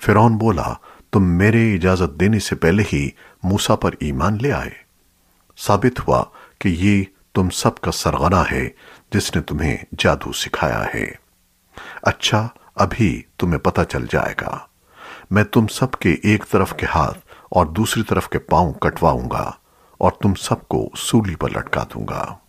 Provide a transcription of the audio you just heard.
फिरौन बोला, तुम मेरे इजाज़त देने से पहले ही मूसा पर ईमान ले आए। साबित हुआ कि ये तुम सब का सरगना है, जिसने तुम्हें जादू सिखाया है। अच्छा अभी तुम्हें पता चल जाएगा। मैं तुम सब के एक तरफ़ के हाथ और दूसरी तरफ़ के पाँव कटवाऊँगा और तुम सबको सूली पर लटका दूँगा।